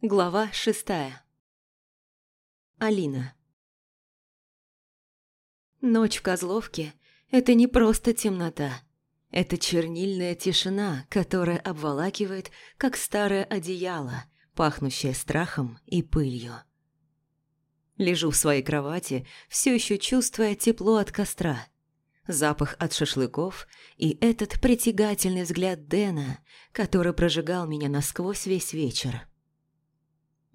Глава шестая. Алина. Ночь в Козловке – это не просто темнота. Это чернильная тишина, которая обволакивает, как старое одеяло, пахнущее страхом и пылью. Лежу в своей кровати, все еще чувствуя тепло от костра, запах от шашлыков и этот притягательный взгляд Дэна, который прожигал меня насквозь весь вечер.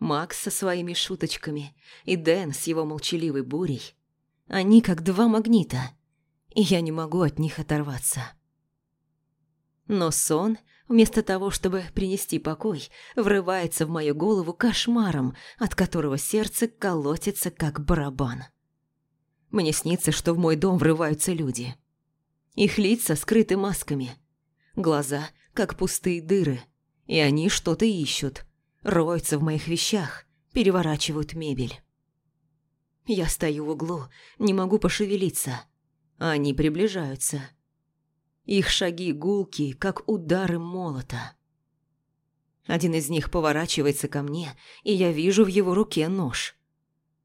Макс со своими шуточками и Дэн с его молчаливой бурей. Они как два магнита, и я не могу от них оторваться. Но сон, вместо того, чтобы принести покой, врывается в мою голову кошмаром, от которого сердце колотится, как барабан. Мне снится, что в мой дом врываются люди. Их лица скрыты масками, глаза, как пустые дыры, и они что-то ищут – роются в моих вещах, переворачивают мебель. Я стою в углу, не могу пошевелиться. Они приближаются. Их шаги гулки, как удары молота. Один из них поворачивается ко мне, и я вижу в его руке нож.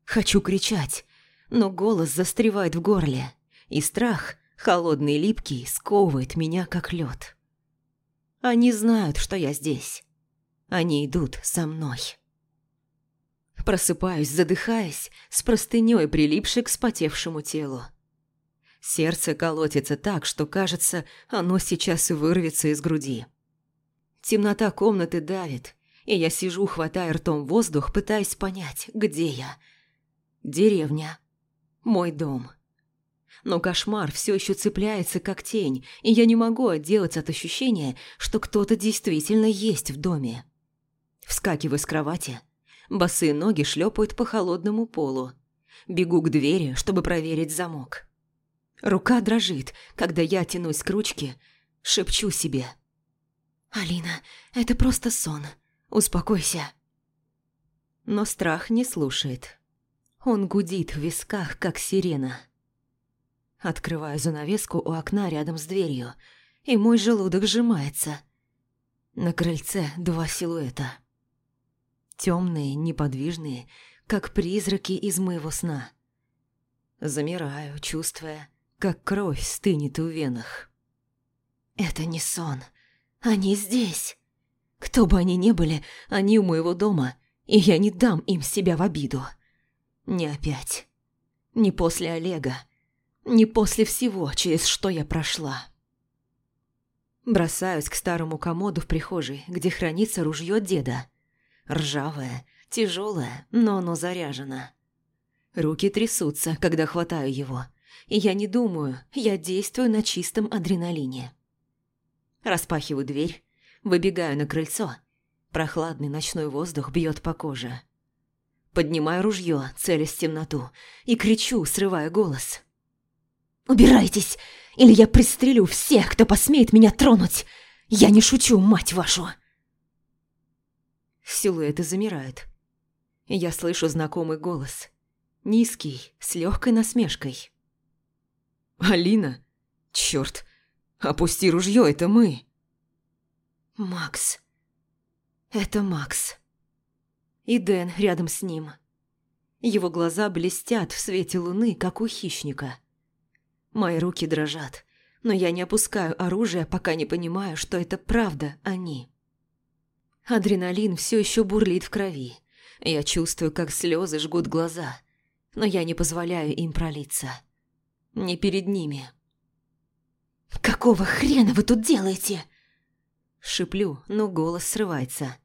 Хочу кричать, но голос застревает в горле, и страх, холодный и липкий, сковывает меня, как лед. Они знают, что я здесь. Они идут со мной. Просыпаюсь, задыхаясь, с простыней, прилипшей к спотевшему телу. Сердце колотится так, что, кажется, оно сейчас вырвется из груди. Темнота комнаты давит, и я сижу, хватая ртом воздух, пытаясь понять, где я. Деревня. Мой дом. Но кошмар все еще цепляется, как тень, и я не могу отделаться от ощущения, что кто-то действительно есть в доме. Вскакиваю с кровати. Босые ноги шлепают по холодному полу. Бегу к двери, чтобы проверить замок. Рука дрожит, когда я тянусь к ручке, шепчу себе. «Алина, это просто сон. Успокойся». Но страх не слушает. Он гудит в висках, как сирена. Открываю занавеску у окна рядом с дверью, и мой желудок сжимается. На крыльце два силуэта. Темные, неподвижные, как призраки из моего сна. Замираю, чувствуя, как кровь стынет в венах. Это не сон. Они здесь. Кто бы они ни были, они у моего дома, и я не дам им себя в обиду. Не опять. Не после Олега. Не после всего, через что я прошла. Бросаюсь к старому комоду в прихожей, где хранится ружье деда. Ржавая, тяжелая, но оно заряжено. Руки трясутся, когда хватаю его. И я не думаю, я действую на чистом адреналине. Распахиваю дверь, выбегаю на крыльцо. Прохладный ночной воздух бьет по коже. Поднимаю ружье, целясь в темноту, и кричу, срывая голос. «Убирайтесь, или я пристрелю всех, кто посмеет меня тронуть! Я не шучу, мать вашу!» Силуэты замирают. Я слышу знакомый голос. Низкий, с легкой насмешкой. «Алина? Черт! Опусти ружье, это мы!» «Макс. Это Макс. И Дэн рядом с ним. Его глаза блестят в свете луны, как у хищника. Мои руки дрожат, но я не опускаю оружие, пока не понимаю, что это правда они. Адреналин все еще бурлит в крови. Я чувствую, как слезы жгут глаза, но я не позволяю им пролиться. Не перед ними. «Какого хрена вы тут делаете?» Шиплю, но голос срывается.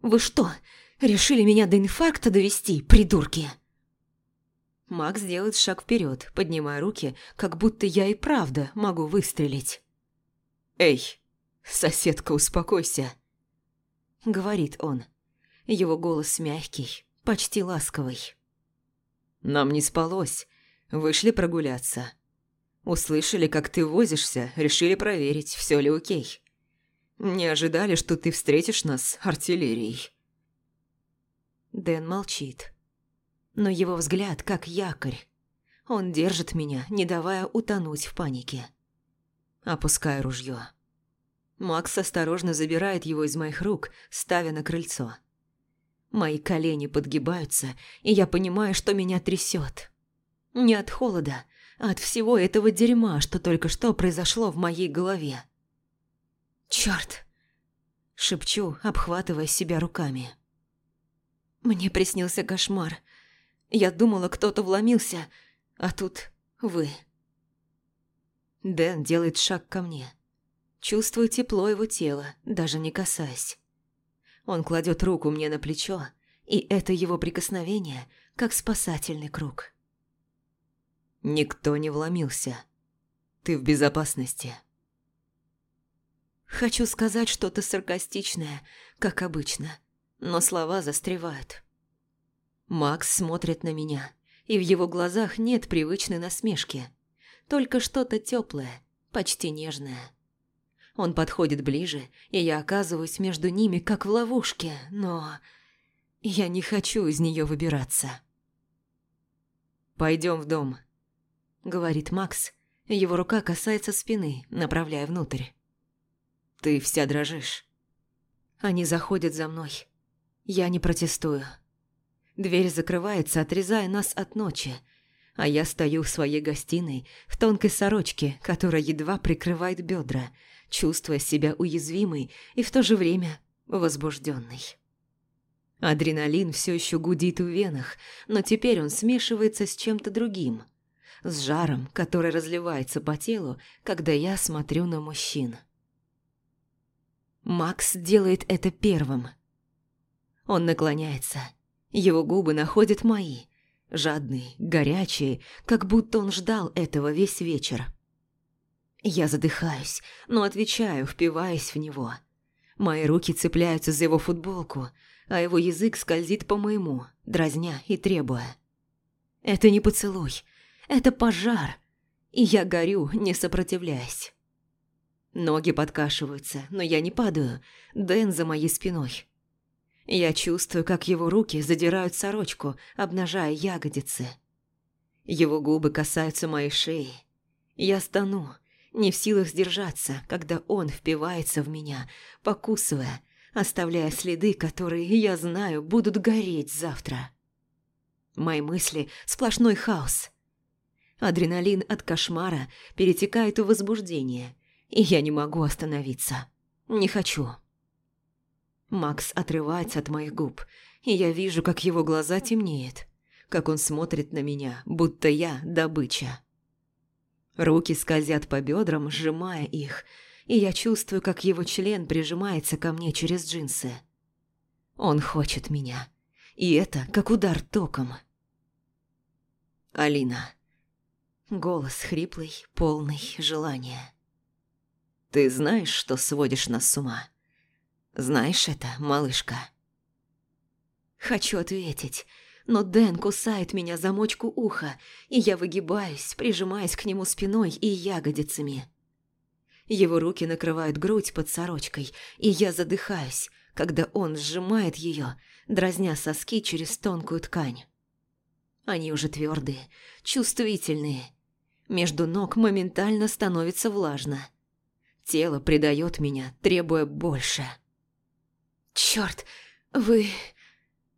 «Вы что, решили меня до инфаркта довести, придурки?» Макс делает шаг вперед, поднимая руки, как будто я и правда могу выстрелить. «Эй, соседка, успокойся!» – говорит он. Его голос мягкий, почти ласковый. «Нам не спалось. Вышли прогуляться. Услышали, как ты возишься, решили проверить, все ли окей. Не ожидали, что ты встретишь нас артиллерией». Дэн молчит. Но его взгляд как якорь. Он держит меня, не давая утонуть в панике. Опускаю ружье. Макс осторожно забирает его из моих рук, ставя на крыльцо. Мои колени подгибаются, и я понимаю, что меня трясет. Не от холода, а от всего этого дерьма, что только что произошло в моей голове. Черт! шепчу, обхватывая себя руками. Мне приснился кошмар. Я думала, кто-то вломился, а тут вы. Дэн делает шаг ко мне. Чувствую тепло его тела, даже не касаясь. Он кладет руку мне на плечо, и это его прикосновение, как спасательный круг. Никто не вломился. Ты в безопасности. Хочу сказать что-то саркастичное, как обычно, но слова застревают. Макс смотрит на меня, и в его глазах нет привычной насмешки, только что-то теплое, почти нежное. Он подходит ближе, и я оказываюсь между ними, как в ловушке, но... Я не хочу из нее выбираться. «Пойдем в дом», — говорит Макс. Его рука касается спины, направляя внутрь. «Ты вся дрожишь». Они заходят за мной. Я не протестую. Дверь закрывается, отрезая нас от ночи, а я стою в своей гостиной в тонкой сорочке, которая едва прикрывает бедра, чувствуя себя уязвимой и в то же время возбужденной. Адреналин все еще гудит в венах, но теперь он смешивается с чем-то другим, с жаром, который разливается по телу, когда я смотрю на мужчин. Макс делает это первым. Он наклоняется. Его губы находят мои, жадные, горячие, как будто он ждал этого весь вечер. Я задыхаюсь, но отвечаю, впиваясь в него. Мои руки цепляются за его футболку, а его язык скользит по моему, дразня и требуя. Это не поцелуй, это пожар, и я горю, не сопротивляясь. Ноги подкашиваются, но я не падаю, Дэн за моей спиной. Я чувствую, как его руки задирают сорочку, обнажая ягодицы. Его губы касаются моей шеи. Я стану, не в силах сдержаться, когда он впивается в меня, покусывая, оставляя следы, которые, я знаю, будут гореть завтра. Мои мысли – сплошной хаос. Адреналин от кошмара перетекает в возбуждение, и я не могу остановиться. Не хочу. Макс отрывается от моих губ, и я вижу, как его глаза темнеют, как он смотрит на меня, будто я добыча. Руки скользят по бедрам, сжимая их, и я чувствую, как его член прижимается ко мне через джинсы. Он хочет меня, и это как удар током. Алина. Голос хриплый, полный желания. Ты знаешь, что сводишь нас с ума? Знаешь это, малышка? Хочу ответить, но Дэн кусает меня за мочку уха, и я выгибаюсь, прижимаясь к нему спиной и ягодицами. Его руки накрывают грудь под сорочкой, и я задыхаюсь, когда он сжимает ее, дразня соски через тонкую ткань. Они уже твердые, чувствительные. Между ног моментально становится влажно. Тело предает меня, требуя больше. Черт, вы...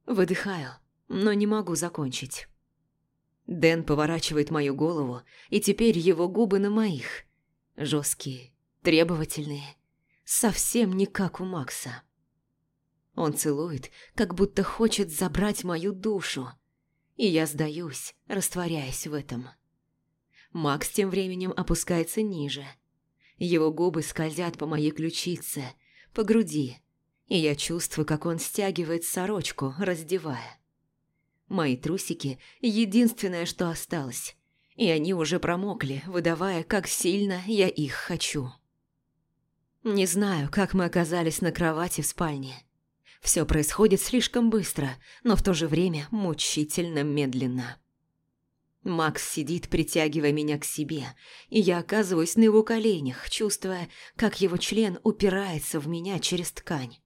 Выдыхаю но не могу закончить. Дэн поворачивает мою голову, и теперь его губы на моих. Жесткие, требовательные, совсем не как у Макса. Он целует, как будто хочет забрать мою душу, и я сдаюсь, растворяясь в этом. Макс тем временем опускается ниже. Его губы скользят по моей ключице, по груди, и я чувствую, как он стягивает сорочку, раздевая. Мои трусики – единственное, что осталось, и они уже промокли, выдавая, как сильно я их хочу. Не знаю, как мы оказались на кровати в спальне. Все происходит слишком быстро, но в то же время мучительно медленно. Макс сидит, притягивая меня к себе, и я оказываюсь на его коленях, чувствуя, как его член упирается в меня через ткань.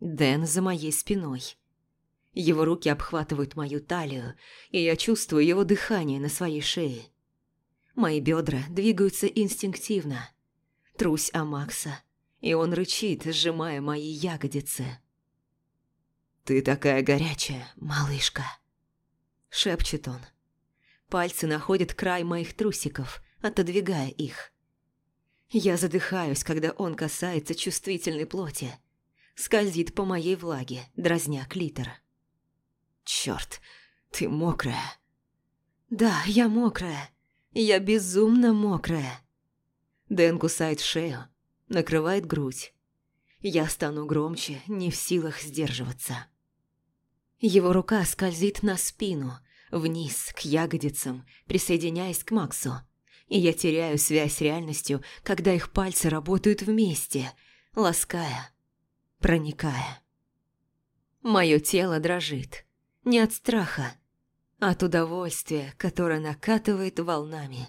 Дэн за моей спиной – его руки обхватывают мою талию, и я чувствую его дыхание на своей шее. Мои бедра двигаются инстинктивно. Трусь о Макса, и он рычит, сжимая мои ягодицы. «Ты такая горячая, малышка», – шепчет он. Пальцы находят край моих трусиков, отодвигая их. Я задыхаюсь, когда он касается чувствительной плоти. Скользит по моей влаге, дразня клитор. Черт, ты мокрая. Да, я мокрая. Я безумно мокрая. Дэн кусает шею, накрывает грудь. Я стану громче, не в силах сдерживаться. Его рука скользит на спину, вниз, к ягодицам, присоединяясь к Максу. И я теряю связь с реальностью, когда их пальцы работают вместе, лаская, проникая. Мое тело дрожит. Не от страха, а от удовольствия, которое накатывает волнами.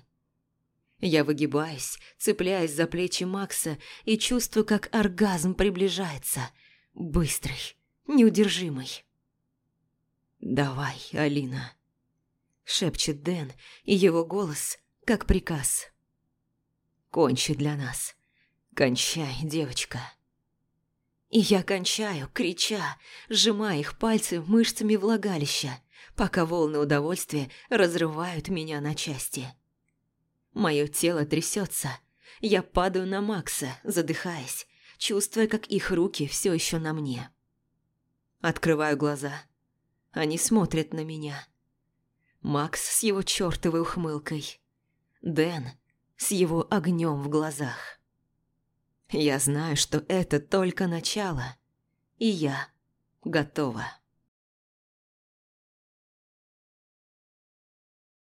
Я выгибаюсь, цепляясь за плечи Макса и чувствую, как оргазм приближается. Быстрый, неудержимый. «Давай, Алина», — шепчет Дэн, и его голос как приказ. «Кончи для нас. Кончай, девочка». И я кончаю, крича, сжимая их пальцы мышцами влагалища, пока волны удовольствия разрывают меня на части. Мое тело трясется. Я падаю на Макса, задыхаясь, чувствуя, как их руки все еще на мне. Открываю глаза. Они смотрят на меня. Макс с его чертовой ухмылкой. Дэн с его огнем в глазах. Я знаю, что это только начало, и я готова.